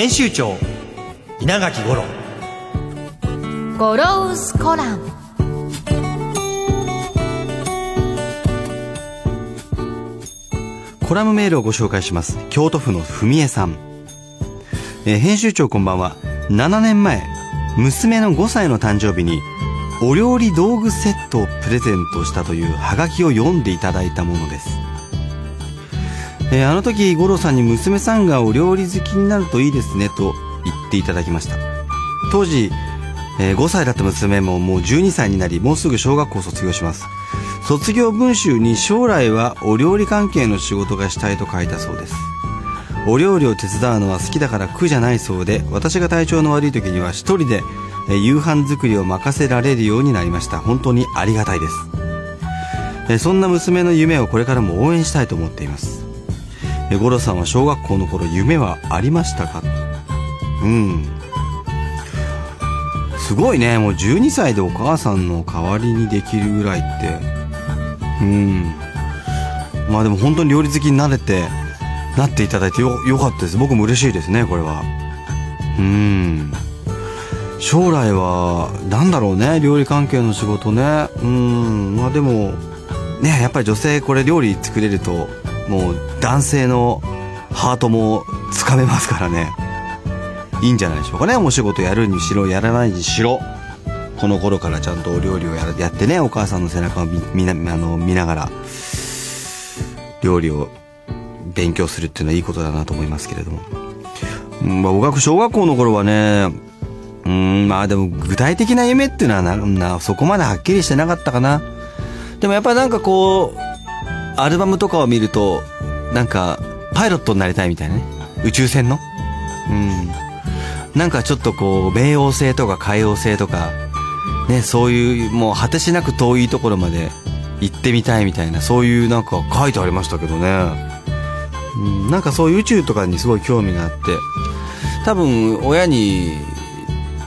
編集長稲垣五郎。ゴロウスコラム。コラムメールをご紹介します。京都府の文江さん、えー編集長こんばんは。7年前娘の5歳の誕生日にお料理道具セットをプレゼントしたというハガキを読んでいただいたものですえーあの時五郎さんに娘さんがお料理好きになるといいですねと言っていただきました。当時、えー5歳だった娘ももう12歳になりもうすぐ小学校卒業します。卒業文集に将来はお料理関係の仕事がしたいと書いたそうです。お料理を手伝うのは好きだから苦じゃないそうで私が体調の悪い時には一人で夕飯作りを任せられるようになりました。本当にありがたいです。そんな娘の夢をこれからも応援したいと思っています。え五郎さんは小学校の頃夢はありましたか？うん。すごいね。もう12歳でお母さんの代わりにできるぐらいって。うん。まあでも本当に料理好きになれてなっていただいてよよかったです。僕も嬉しいですねこれは。うん。将来は何だろうね料理関係の仕事ね。うん。まあでもねやっぱり女性これ料理作れるともう男性のハートもつかめますからね。いいんじゃないでしょうかね。お仕事やるにしろやらないにしろ。この頃からちゃんとお料理をやってね。お母さんの背中を見なあの見ながら料理を勉強するっていうのはいいことだなと思いますけれども、うんまあ、僕は小学校の頃はねうんまあでも具体的な夢っていうのはななそこまではっきりしてなかったかな。でもやっぱなんかこうアルバムとかを見るとなんかパイロットになりたいみたいなね。宇宙船の？うん。なんかちょっとこう冥王星とか海王星とかねそういうもう果てしなく遠いところまで行ってみたいみたいなそういうなんか書いてありましたけどね。うん。なんかそういう宇宙とかにすごい興味があって多分親に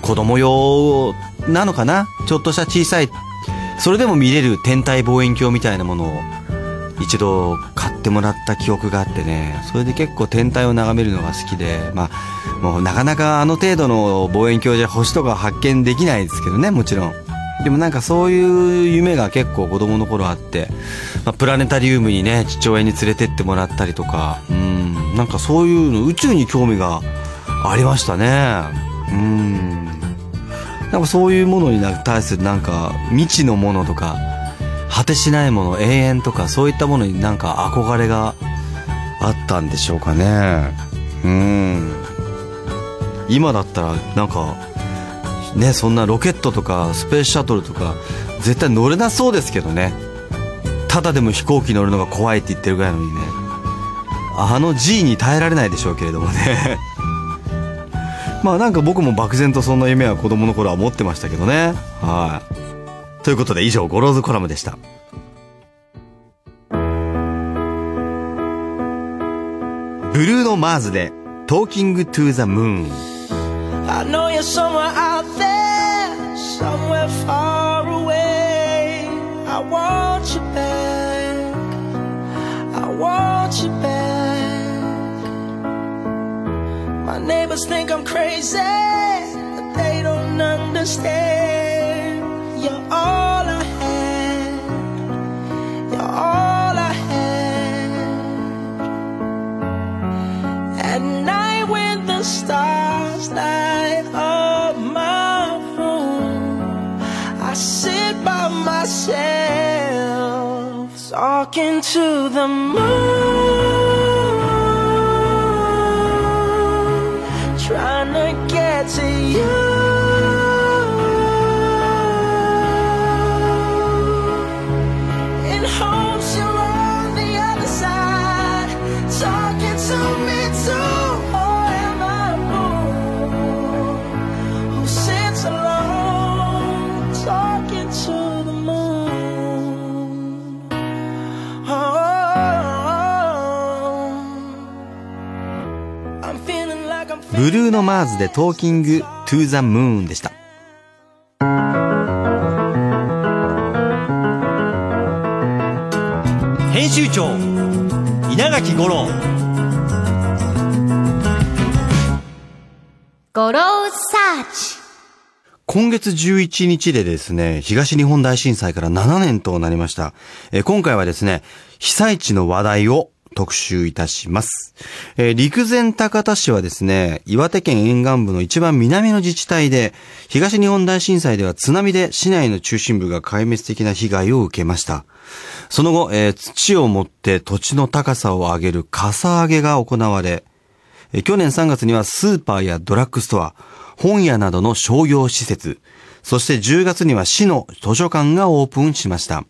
子供用なのかな？ちょっとした小さい。それでも見れる天体望遠鏡みたいなものを一度買ってもらった記憶があってねそれで結構天体を眺めるのが好きでまあもうなかなかあの程度の望遠鏡じゃ星とか発見できないですけどねもちろん。でもなんかそういう夢が結構子供の頃あって、まあ、プラネタリウムにね父親に連れてってもらったりとかうんなんかそういうの宇宙に興味がありましたね。うん。なんかそういうものに対するなんか未知のものとか果てしないもの永遠とかそういったものになんか憧れがあったんでしょうかね。うん。今だったらなんかねそんなロケットとかスペースシャトルとか絶対乗れなそうですけどね。ただでも飛行機乗るのが怖いって言ってるぐらいのにね。あの G に耐えられないでしょうけれどもね。まあなんか僕も漠然とそんな夢は子供の頃は持ってましたけどね。はい。ということで以上ゴローズコラムでしたブルーノ・マーズで「Talking to the Moon」I know you're somewhere out there, somewhere far away. I want you back. I want you back. My neighbors think I'm crazy, but they don't understand. To the moon, ブルーノ・マーズで Talking to the Moon でした。編集長稲垣吾郎ゴローズサーチ今月11日でですね、東日本大震災から7年となりました。えー今回はですね、被災地の話題を特集いたします。えー陸前高田市はですね、岩手県沿岸部の一番南の自治体で、東日本大震災では津波で市内の中心部が壊滅的な被害を受けました。その後、えー土を持って土地の高さを上げるかさ上げが行われ、えー去年3月にはスーパーやドラッグストア、本屋などの商業施設、そして10月には市の図書館がオープンしました。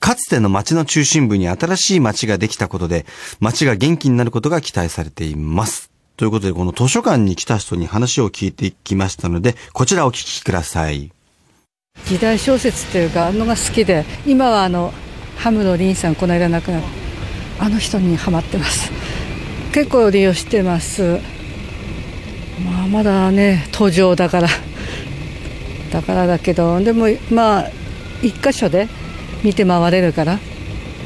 かつての町の中心部に新しい町ができたことで、町が元気になることが期待されています。ということで、この図書館に来た人に話を聞いていきましたので、こちらお聞きください。時代小説っていうかあのが好きで今はあのハムのリンさんこの間亡くなったあの人にハマってます結構利用してますまあまだね途上だからだからだけどでもまあ一箇所で見て回れるから。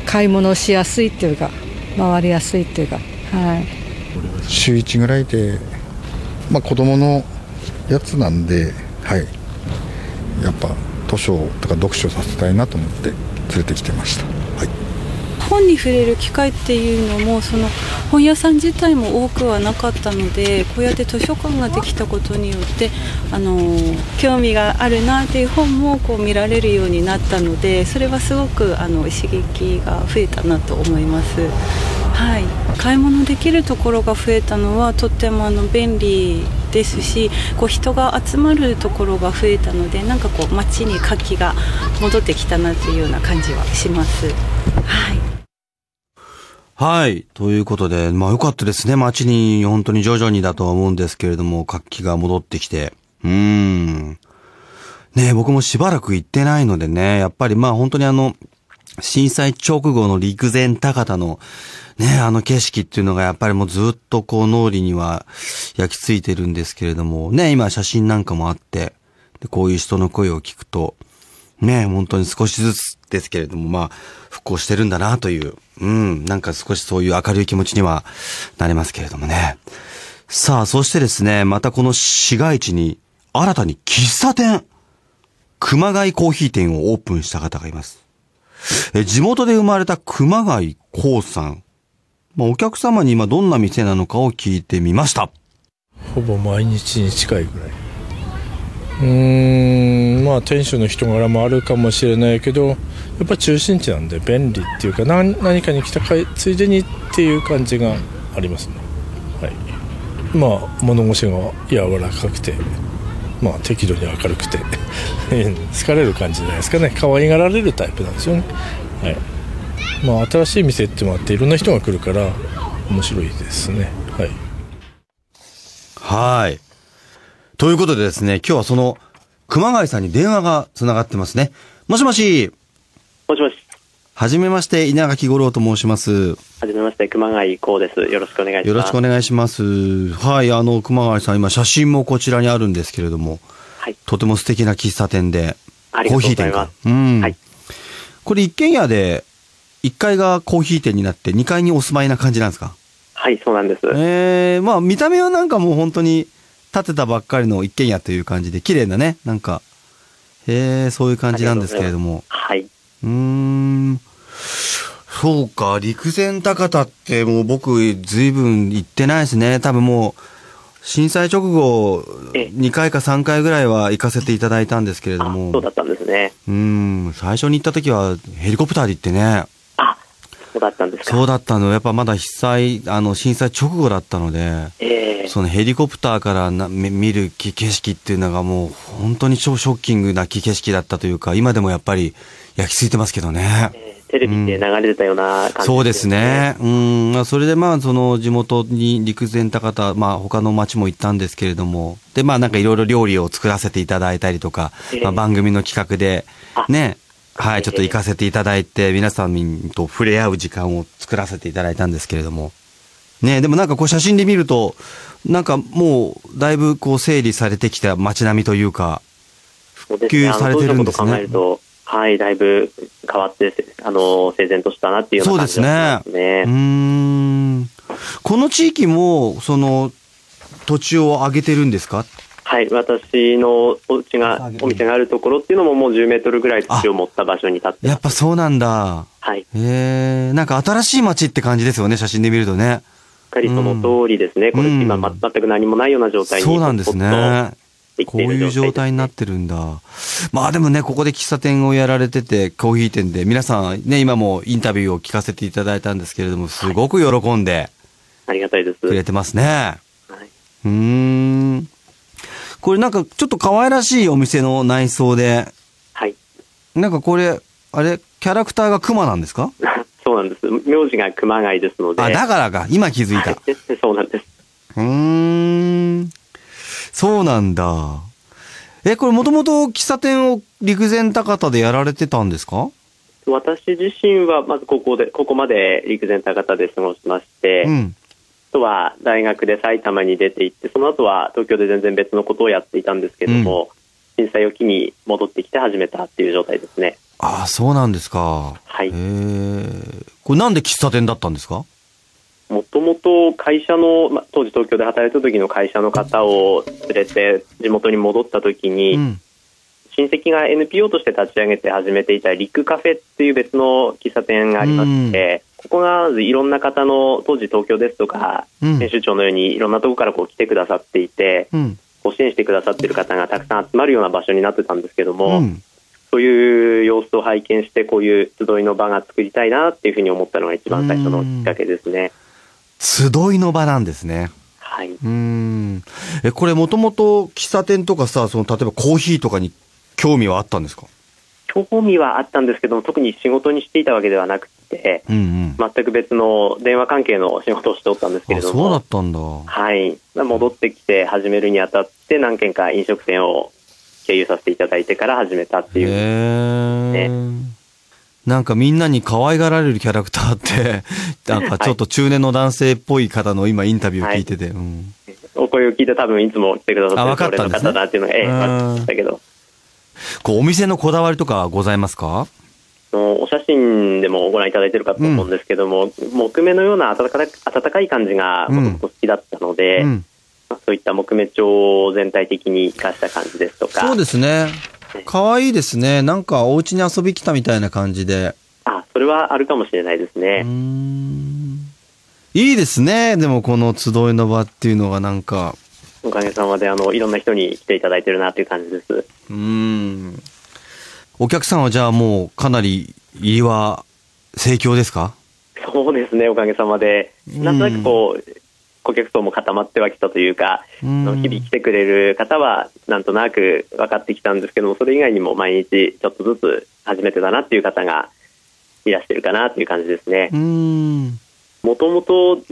買い物しやすいっていうか回りやすいっていうか。はい。週1ぐらいで、まあ、子供のやつなんで、はい、やっぱ図書とか読書させたいなと思って連れてきてました。本に触れる機会っていうのもその本屋さん自体も多くはなかったのでこうやって図書館ができたことによってあの興味があるなっていう本もこう見られるようになったのでそれはすごくあの刺激が増えたなと思います。はい、買い物できるところが増えたのはとってもあの便利ですしこう人が集まるところが増えたのでなんかこう街に活気が戻ってきたなというような感じはします。はいはい。ということで、まあよかったですね。街に本当に徐々にだとは思うんですけれども、活気が戻ってきて。うーん。ね僕もしばらく行ってないのでね、やっぱりまあ本当にあの、震災直後の陸前高田のね、あの景色っていうのがやっぱりもうずっとこう脳裏には焼き付いてるんですけれども、ね、今写真なんかもあって、でこういう人の声を聞くと、ね、本当に少しずつですけれども、まあ、復興してるんだなという、うん、なんか少しそういう明るい気持ちにはなりますけれどもね。さあ、そしてですね、またこの市街地に新たに喫茶店、熊谷コーヒー店をオープンした方がいます。え地元で生まれた熊谷光さん。まあ、お客様に今どんな店なのかを聞いてみました。ほぼ毎日に近いぐらいうーんまあ店主の人柄もあるかもしれないけどやっぱ中心地なんで便利っていうか何何かに来たかいついでにっていう感じがありますね。はい。まあ物腰が柔らかくてまあ適度に明るくて 好かれる感じじゃないですかね。可愛がられるタイプなんですよね。はい。まあ新しい店ってもあっていろんな人が来るから面白いですね。はい。はい。ということでですね、今日はその熊谷さんに電話が繋がってますね。もしもし、もしもし。はじめまして、稲垣吾郎と申します。はじめまして、熊谷こうです。よろしくお願いします。よろしくお願いします。はい、あの、熊谷さん、今写真もこちらにあるんですけれども、はい。とても素敵な喫茶店で、ありがとうございます。うん。はい。これ一軒家で、1階がコーヒー店になって、2階にお住まいな感じなんですか？はい、そうなんです。ええまあ見た目はなんかもう本当に建てたばっかりの一軒家という感じで、綺麗なね、なんか、へえそういう感じなんですけれども。はい。うーん。そうか、陸前高田ってもう僕随分行ってないですね。多分もう、震災直後、ええ2回か3回ぐらいは行かせていただいたんですけれどあも。そうだったんですね。うーん、最初に行った時はヘリコプターで行ってね。あ、そうだったんですか。そうだったの。やっぱまだ被災、あの、震災直後だったので。ええそのヘリコプターからなめ見る景色っていうのがもう本当に超ショッキングな景色だったというか、今でもやっぱり焼き付いてますけどね。えーテレビで流れてたような感じ、そうです。ね。うん。まあそれでまあその地元に陸前高田、まあ他の町も行ったんですけれども、でまあなんかいろいろ料理を作らせていただいたりとか、ええまあ番組の企画であ。ね、はい、ええちょっと行かせていただいて、皆さんと触れ合う時間を作らせていただいたんですけれども、ね。でもなんかこう写真で見ると、なんかもう、だいぶこう整理されてきた街並みというか、そうですね。普及されてるんですねあの当時のことを考えはい、だいぶ変わって、あの、整然としたなっていうような感じがしますね。うーん。この地域も、その、土地を上げてるんですか？はい、私のお家が、お店があるところっていうのももう10メートルぐらい土地を持った場所に立ってやっぱそうなんだ。はい。へえ、なんか新しい街って感じですよね、写真で見るとね。かりその通りですね。これうん今全く何もないような状態に。そうなんですね。こういう状態になってるんだ。まあでもね、ここで喫茶店をやられてて、コーヒー店で、皆さんね、今もインタビューを聞かせていただいたんですけれども、すごく喜んでありがたいです。くれてますね。はいうーん。これなんかちょっと可愛らしいお店の内装で、はい。なんかこれ、あれ、キャラクターがクマなんですか？そうなんです。名字が熊谷ですので。あ、だからか。今気づいた。はい そうなんです。うーん。そうなんだ。え、これもともと喫茶店を陸前高田でやられてたんですか？私自身はまずここで、ここまで陸前高田で過ごしまして、うん。あとは大学で埼玉に出て行って、その後は東京で全然別のことをやっていたんですけども、震災を機に戻ってきて始めたっていう状態ですね。ああ、そうなんですか。はいへえ。これなんで喫茶店だったんですか？もともと会社の、まあ、当時東京で働いた時の会社の方を連れて地元に戻った時に、うん。親戚が NPO として立ち上げて始めていたリックカフェっていう別の喫茶店がありまして、ここがまずいろんな方の当時東京ですとか、うん編集長のようにいろんなところからこう来てくださっていて、うん。ご支援してくださっている方がたくさん集まるような場所になってたんですけどうも、ん。そういう様子を拝見してこういう集いの場が作りたいなっていうふうに思ったのが一番最初のきっかけですね。集いの場なんですね。はい。うーん。え、これもともと喫茶店とかさ、その、例えばコーヒーとかに興味はあったんですか？興味はあったんですけども特に仕事にしていたわけではなくてうんうん。全く別の電話関係の仕事をしておったんですけれあ、どそうだもったんだ。はい戻ってきて始めるにあたって何軒か飲食店を経由させていただいてから始めたっていう、へえ。なんかみんなに可愛がられるキャラクターって、なんかちょっと中年の男性っぽい方の今インタビュー聞いてて、うん。お声を聞いて多分いつも来てくださってるね。の方だっていうのが、ええ、うん分かったけど。こう、お店のこだわりとかございますか？お写真でもご覧いただいてるかと思うんですけども、木目のような温か温かい感じがもともと好きだったので、うん。まあそういった木目調を全体的に生かした感じですとかそうですね。可愛いですね。なんかお家に遊び来たみたいな感じで。あそれはあるかもしれないですね。うーん。いいですね。でもこの集いの場っていうのがなんか、おかげさまであのいろんな人に来ていただいてるなという感じです。うーん。お客さんはじゃあもうかなり入りは盛況ですか？そうですね、おかげさまで、なんとなくこう、顧客層も固まってはきたというか、あの日々来てくれる方はなんとなく分かってきたんですけども、それ以外にも毎日ちょっとずつ初めてだなっていう方がいらしてるかなっていう感じですね。もともと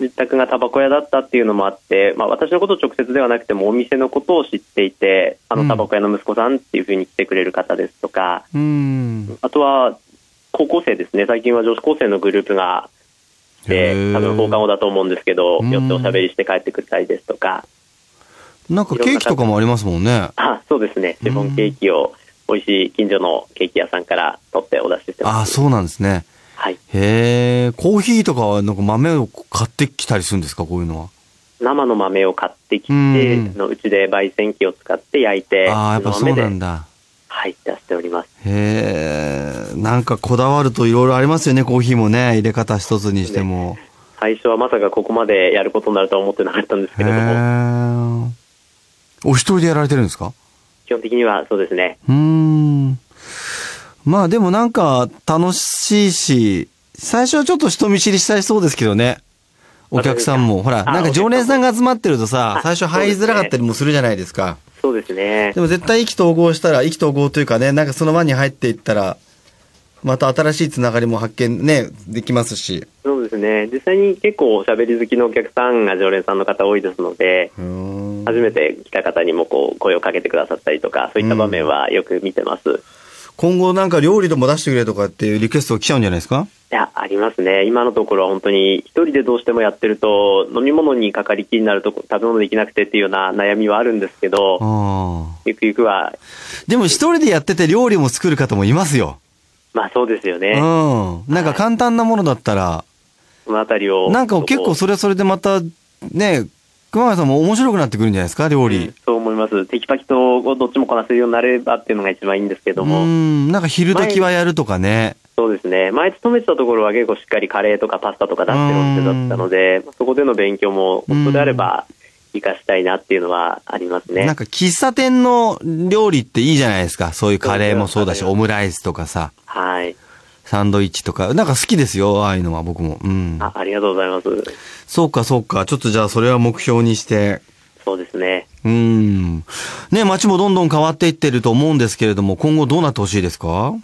自宅がタバコ屋だったっていうのもあって、まあ、私のこと直接ではなくてもお店のことを知っていて、あうんのタバコ屋の息子さんっていうふうに来てくれる方ですとか。あとは高校生ですね、最近は女子高生のグループが来へて、ー多分放課後だと思うんですけど、うん寄っておしゃべりして帰ってくれたりですとか、なんかケーキとかもありますもんね。あそうですね、シフォンケーキを美味しい近所のケーキ屋さんから取ってお出ししてます。ああ、そうなんですね。はい、へえ、コーヒーとかはなんか豆を買ってきたりするんですか？こういうのは。生の豆を買ってきて、うのうちで焙煎機を使って焼いて、ああ、やっぱそうなんだ。はい、出しております。へえ、なんかこだわるといろいろありますよね、コーヒーもね。入れ方一つにしても。最初はまさかここまでやることになるとは思ってなかったんですけへれども、え。お一人でやられてるんですか？基本的にはそうですね。うーん。まあでもなんか楽しいし、最初はちょっと人見知りしたいそうですけどね。お客さんも。ほら、あなんか常連さんが集まってるとさ、あ最初入りづらかったりもするじゃないですか。そうですねで。も絶対意気投合したら、意気投合というかね、なんかその輪に入っていったら、また新しいつながりも発見ね、できますし。そうですね。実際に結構おしゃべり好きのお客さんが常連さんの方多いですので、初めて来た方にもこう声をかけてくださったりとか、そういった場面はよく見てます。今後なんか料理でも出してくれとかっていうリクエストが来ちゃうんじゃないですか？いや、ありますね。今のところは本当に一人でどうしてもやってると、飲み物にかかりきりになると食べ物できなくてっていうような悩みはあるんですけど、あゆくゆくは、でも一人でやってて料理も作る方もいますよ。まあそうですよね。うん。なんか簡単なものだったら、そのあたりを。なんか結構それはそれでまた、ね、熊谷さんも面白くなってくるんじゃないですか、料理。そう思います。テキパキとどっちもこなせるようになればっていうのが一番いいんですけどうも。ん。なんか昼時はやるとかね。そうですね。前勤めてたところは結構しっかりカレーとかパスタとか出してるお店だったので、まあそこでの勉強も本当であれば活かしたいなっていうのはありますね。なんか喫茶店の料理っていいじゃないですか。そういうカレーもそうだし、オムライスとかさ、はい。サンドイッチとか。なんか好きですよ、ああいうのは僕も。うん。あありがとうございます。そうか、そうか。ちょっとじゃあそれは目標にして。そうですね。うん。ね、街もどんどん変わっていってると思うんですけれども、今後どうなってほしいですか？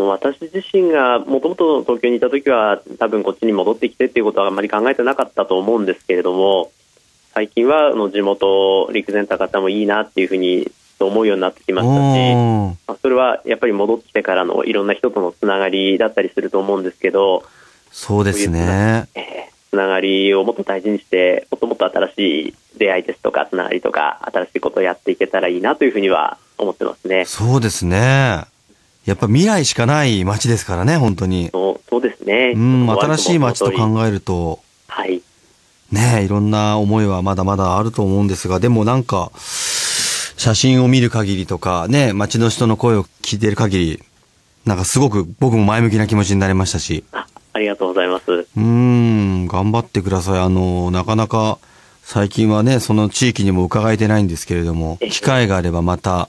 私自身がもともと東京にいた時は多分こっちに戻ってきてっていうことはあまり考えてなかったと思うんですけれども最近はあの地元陸前高田もいいなっていうふうに思うようになってきましたし、それはやっぱり戻ってきてからのいろんな人とのつながりだったりすると思うんですけどそうですね。えーつながりをもっと大事にしてもっともっと新しい出会いですとかつながりとか新しいことをやっていけたらいいなというふうには思ってますね。そうですね。やっぱ未来しかない街ですからね、本当に。そうそうですね。うん、新しい街と考えると、はい。ねいろんな思いはまだまだあると思うんですが、でもなんか、写真を見る限りとか、ね、街の人の声を聞いている限り、なんかすごく僕も前向きな気持ちになりましたし、あありがとうございます。うーん、頑張ってください。あの、なかなか、最近はね、その地域にも伺えてないんですけれども、機会があればまた、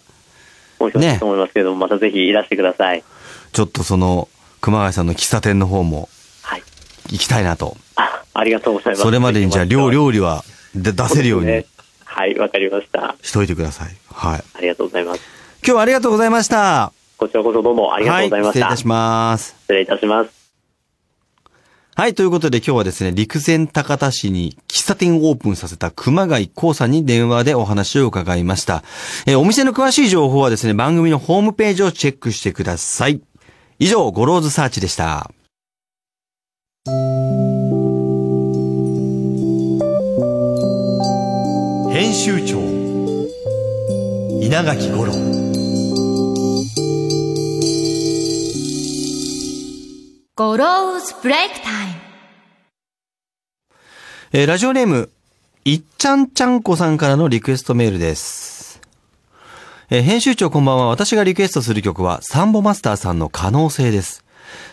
もう一つと思いますけれども、またぜひいらしてください。ちょっとその、熊谷さんの喫茶店の方も、はい。行きたいなと。あ、ありがとうございます。それまでにじゃあ、料、料理はで出せるようにそうねはい、わかりました。しといてください。はい。ありがとうございます。今日はありがとうございました。こちらこそどうもありがとうございました。はい、失礼いたします。失礼いたします。はい、ということで今日はですね、陸前高田市に喫茶店をオープンさせた熊谷光さんに電話でお話を伺いました。えーお店の詳しい情報はですね、番組のホームページをチェックしてください。以上、ゴローズサーチでした。編集長稲垣吾郎ゴローズブレイクタイムえーラジオネーム、いっちゃんちゃんこさんからのリクエストメールです。えー編集長こんばんは。私がリクエストする曲は、サンボマスターさんの可能性です。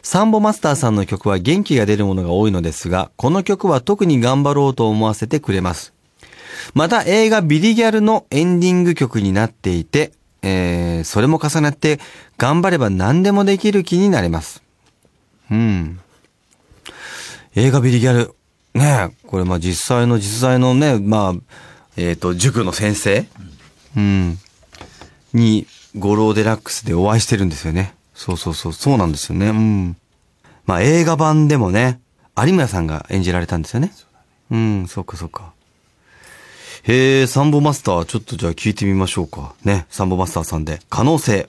サンボマスターさんの曲は元気が出るものが多いのですが、この曲は特に頑張ろうと思わせてくれます。また映画ビリギャルのエンディング曲になっていて、えーそれも重なって頑張れば何でもできる気になれます。うん。映画ビリギャル。ねえ、これまあ実際の実在のね、まあ、えっ、と、塾の先生うん。に、ゴローデラックスでお会いしてるんですよね。そうそうそう、そうなんですよね。うん。まあ映画版でもね、有村さんが演じられたんですよね。うん、そうかそうか。へえ、サンボマスター、ちょっとじゃあ聞いてみましょうか。ね、サンボマスターさんで、可能性。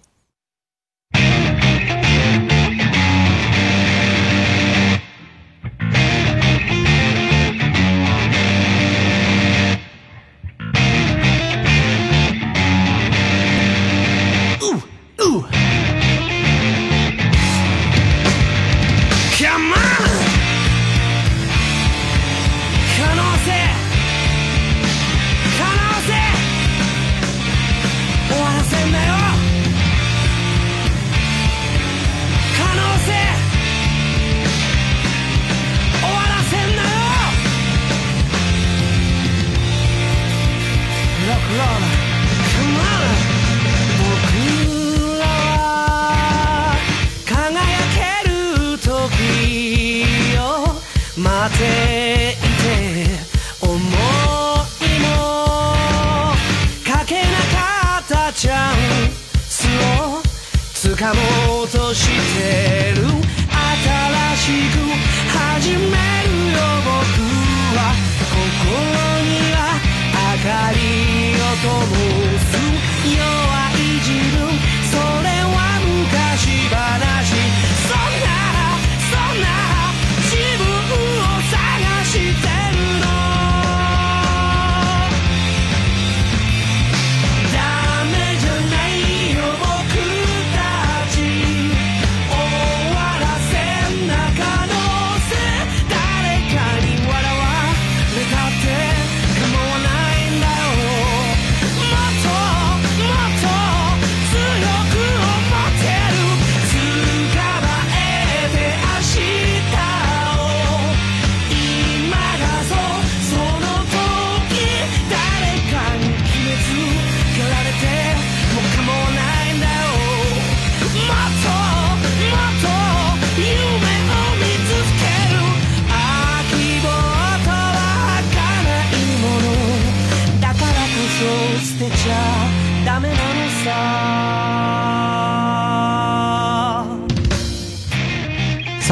待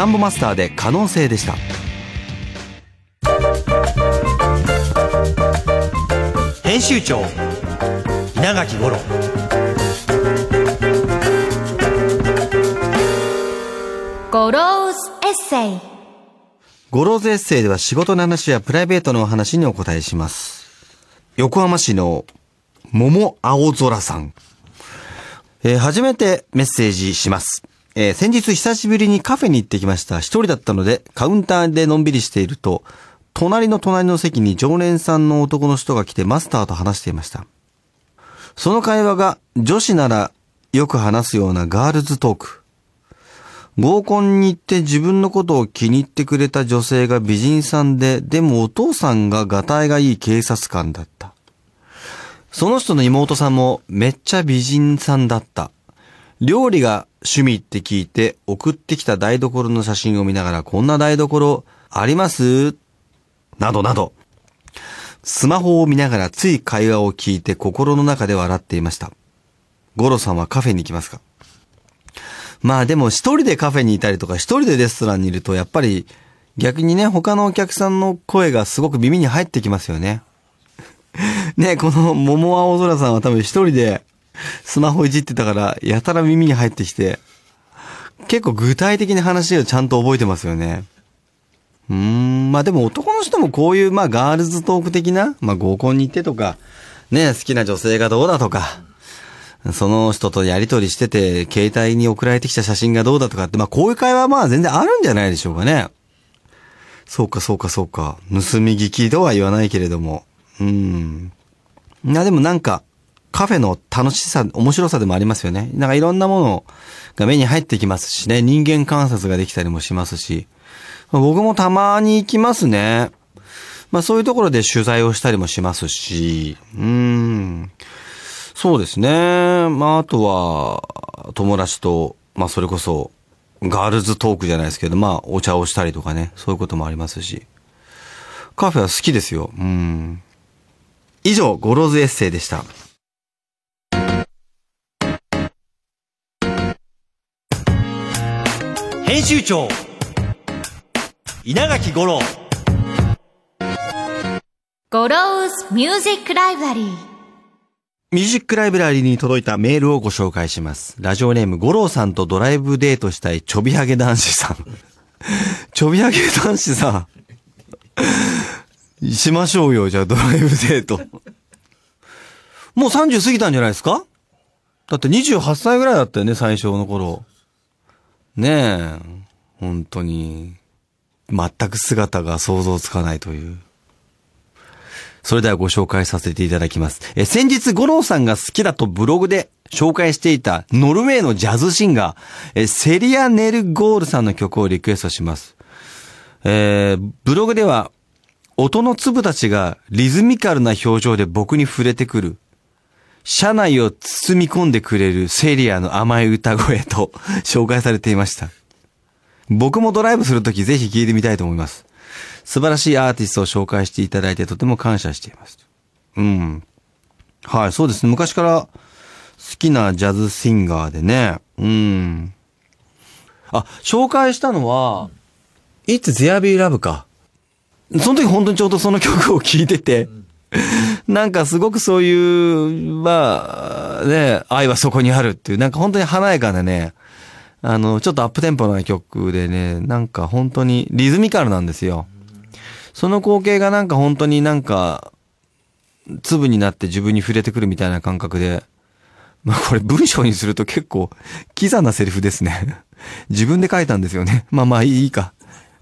サンボマスターで可能性でした編集長稲垣吾郎ゴローズエッセイゴローズエッセイでは仕事の話やプライベートのお話にお答えします。横浜市の桃青空さん。えー初めてメッセージします。えー先日久しぶりにカフェに行ってきました。一人だったので、カウンターでのんびりしていると、隣の隣の席に常連さんの男の人が来てマスターと話していました。その会話が女子ならよく話すようなガールズトーク。合コンに行って自分のことを気に入ってくれた女性が美人さんで、でもお父さんがガタイがいい警察官だった。その人の妹さんもめっちゃ美人さんだった。料理が趣味って聞いて送ってきた台所の写真を見ながらこんな台所あります？などなど。スマホを見ながらつい会話を聞いて心の中で笑っていました。ゴロさんはカフェに行きますか？まあでも一人でカフェにいたりとか一人でレストランにいるとやっぱり逆にね他のお客さんの声がすごく耳に入ってきますよね。ねこの桃青空さんは多分一人で スマホいじってたからやたら耳に入ってきて結構具体的に話をちゃんと覚えてますよね。うん、まあでも男の人もこういうまあガールズトーク的な、まあ合コンに行ってとか、ね好きな女性がどうだとか、その人とやりとりしてて、携帯に送られてきた写真がどうだとかって、まあこういう会話はまあ全然あるんじゃないでしょうかね。そうかそうかそうか。盗み聞きとは言わないけれども。うん。いやでもなんか、カフェの楽しさ、面白さでもありますよね。なんかいろんなものが目に入ってきますしね。人間観察ができたりもしますし。僕もたまに行きますね。まあそういうところで取材をしたりもしますし。うん。そうですね。まあ、あとは、友達と、まあ、それこそ、ガールズトークじゃないですけど、まあ、お茶をしたりとかね、そういうこともありますし。カフェは好きですよ。うん。以上、ゴローズエッセイでした。編集長稲垣吾郎ゴローズミュージックライブラリーミュージックライブラリーに届いたメールをご紹介します。ラジオネーム、吾郎さんとドライブデートしたいちょびはげ男子さん。ちょびはげ男子さん。しましょうよ、じゃあドライブデート。もう30過ぎたんじゃないですか？だって28歳ぐらいだったよね、最初の頃。ねえ、本当に。全く姿が想像つかないという。それではご紹介させていただきます。え、先日、五郎さんが好きだとブログで紹介していたノルウェーのジャズシンガー、え、セリア・ネルゴールさんの曲をリクエストします。えーブログでは、音の粒たちがリズミカルな表情で僕に触れてくる。車内を包み込んでくれるセリアの甘い歌声と紹介されていました。僕もドライブするときぜひ聴いてみたいと思います。素晴らしいアーティストを紹介していただいてとても感謝しています。うん。はい、そうですね。昔から好きなジャズシンガーでね。うん。あ、紹介したのは、It's There Be Love か。その時本当にちょうどその曲を聴いてて、なんかすごくそういう、まあ、ね、愛はそこにあるっていう、なんか本当に華やかなね、あの、ちょっとアップテンポな曲でね、なんか本当にリズミカルなんですよ。その光景がなんか本当になんか、粒になって自分に触れてくるみたいな感覚で、まあこれ文章にすると結構、キザなセリフですね。自分で書いたんですよね。まあまあいいか。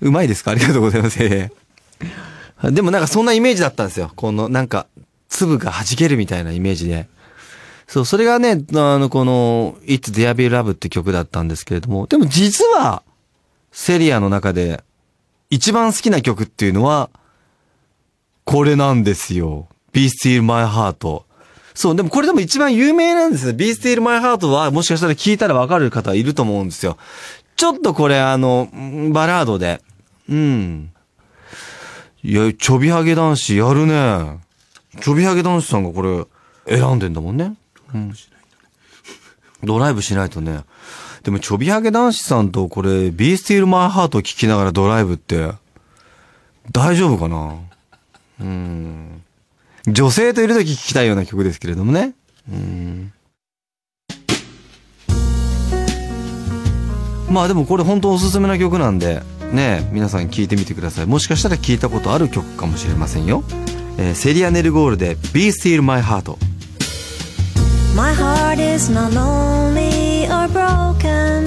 うまいですか？ありがとうございます。でもなんかそんなイメージだったんですよ。このなんか、粒が弾けるみたいなイメージで。そう、それがね、あの、この、It's There Be Love って曲だったんですけれども、でも実は、セリアの中で、一番好きな曲っていうのは、これなんですよ。Be Still My Heart。そう、でもこれでも一番有名なんですよ。Be Still My Heart は、もしかしたら聞いたらわかる方いると思うんですよ。ちょっとこれあの、バラードで。うん。いや、ちょびはげ男子やるね。ちょびはげ男子さんがこれ、選んでんだもんね。うん。ドライブしないとね。でも、ちょびはげ男子さんとこれ、Be Still My Heart を聴きながらドライブって、大丈夫かな？うん。女性といるとき聴きたいような曲ですけれどもね。うん。まあでもこれ本当おすすめな曲なんで、ね、皆さん聴いてみてください。もしかしたら聴いたことある曲かもしれませんよ。えーセリア・ネルゴールで Be Still My Heart。My heart is not lonely or broken.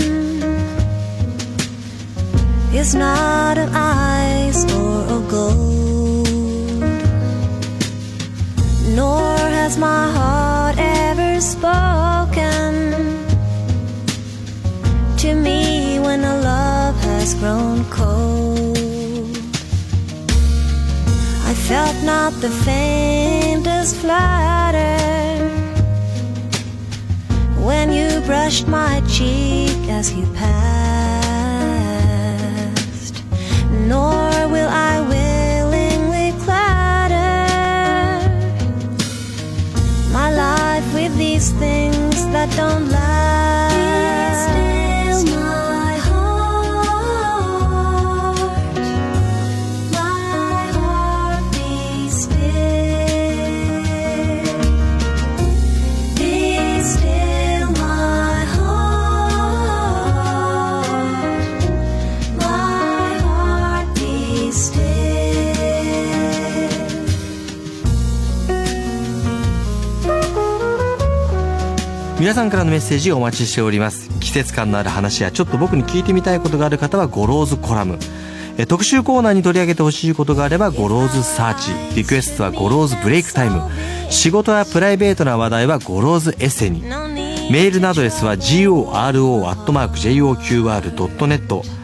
It's not of ice or of gold. Nor has my heart ever spoken to me when a love has grown cold. I felt not the faintest flutter brushed my cheek as you passed. Nor will I willingly clatter my life with these things that don't last. 皆さんからのメッセージをお待ちしております。季節感のある話やちょっと僕に聞いてみたいことがある方はゴローズコラム。え特集コーナーに取り上げてほしいことがあればゴローズサーチ。リクエストはゴローズブレイクタイム。仕事やプライベートな話題はゴローズエッセイにメールのアドレスは goro.joqr.net